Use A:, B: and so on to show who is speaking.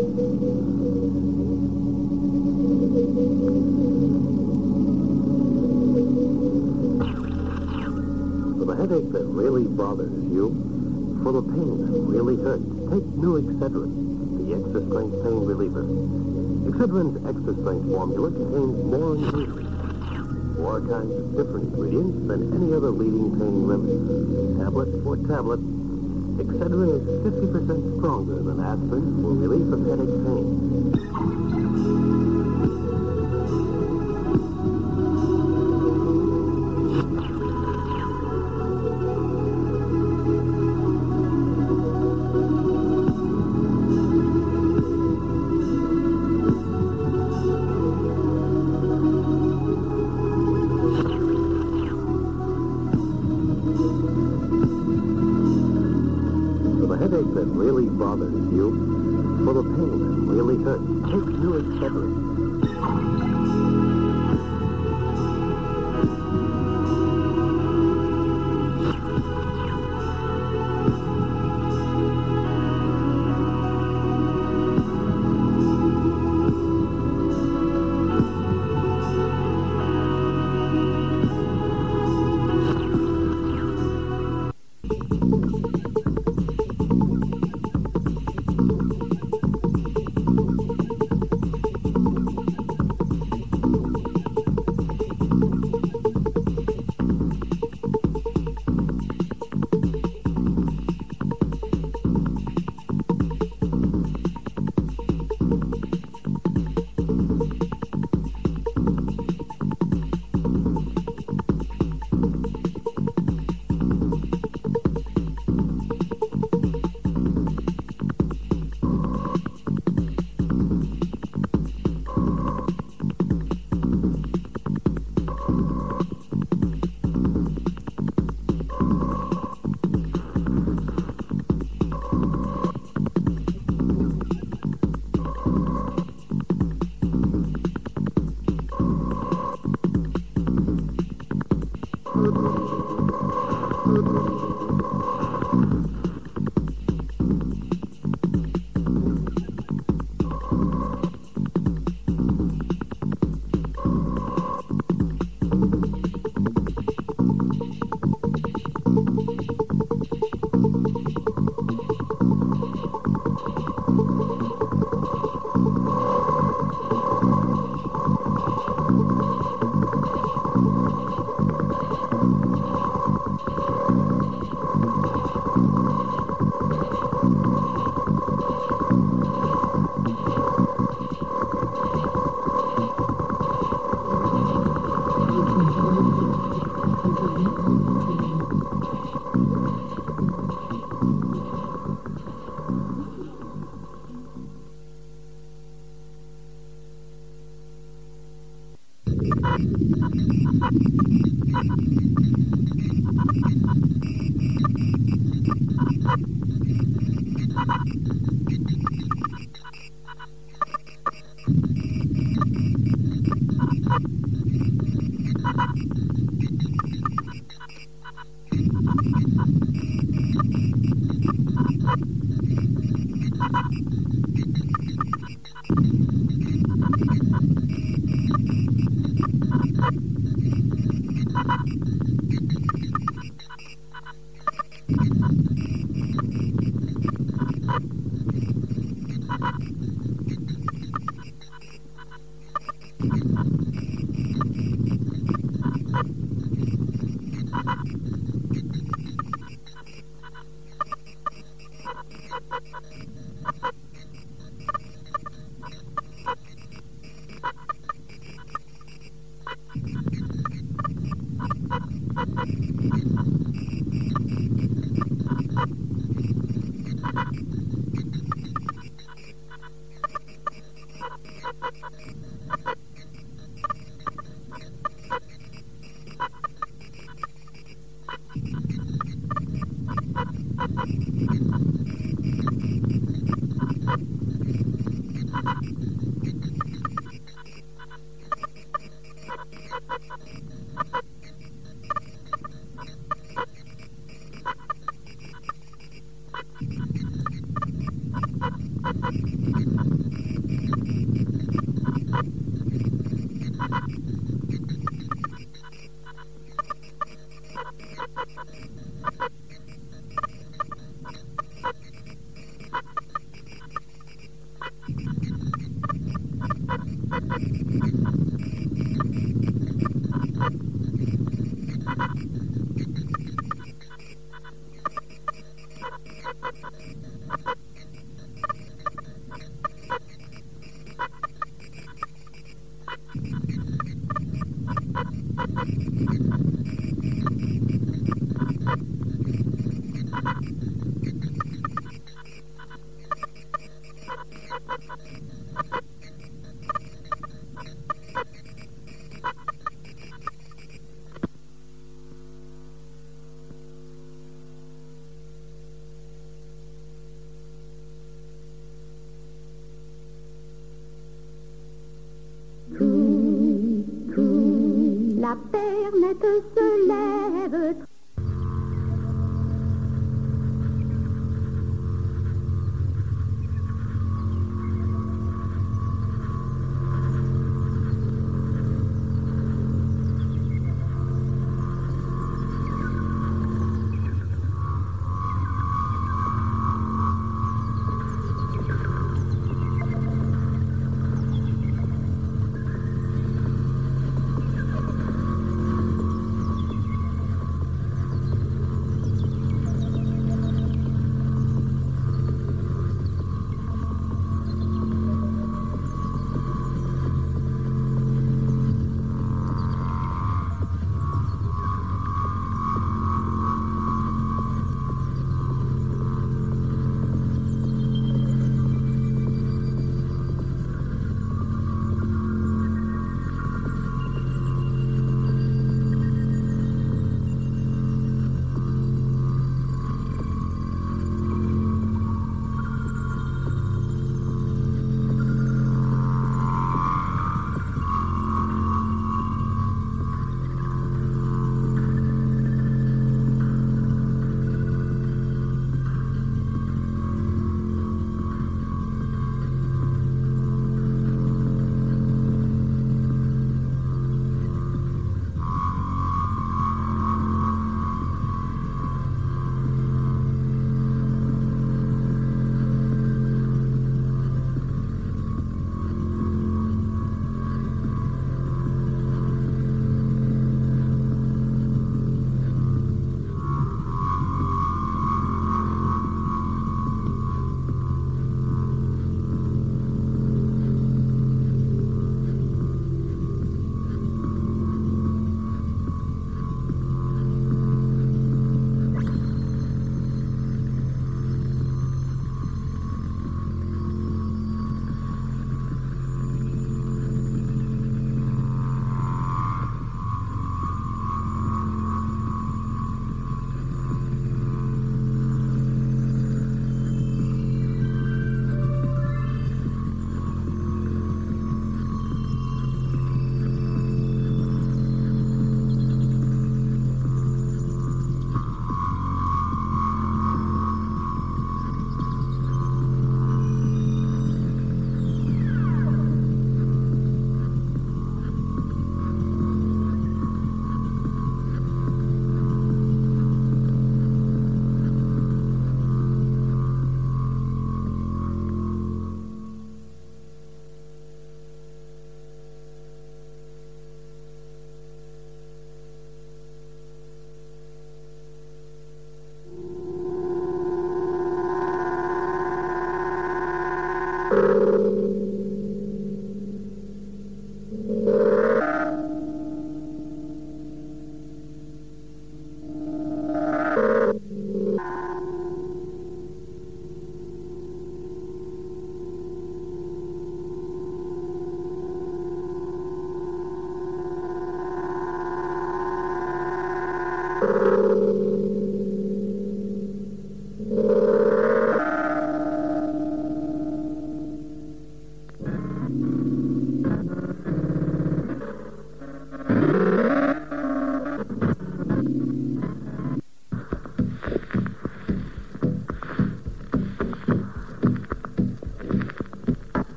A: For the headache that really bothers you, for the pain that really hurts, take new Excedrin, the extra strength pain reliever. Excedrin's extra strength formula contains more ingredients, more kinds of different ingredients than any other leading pain remedy. Tablet for tablet, Excedrin is 50% stronger than aspirin for relief of headache pain. Really bothers you, for the pain that really hurts, take new Excedrin.
B: Ha ha
C: ha!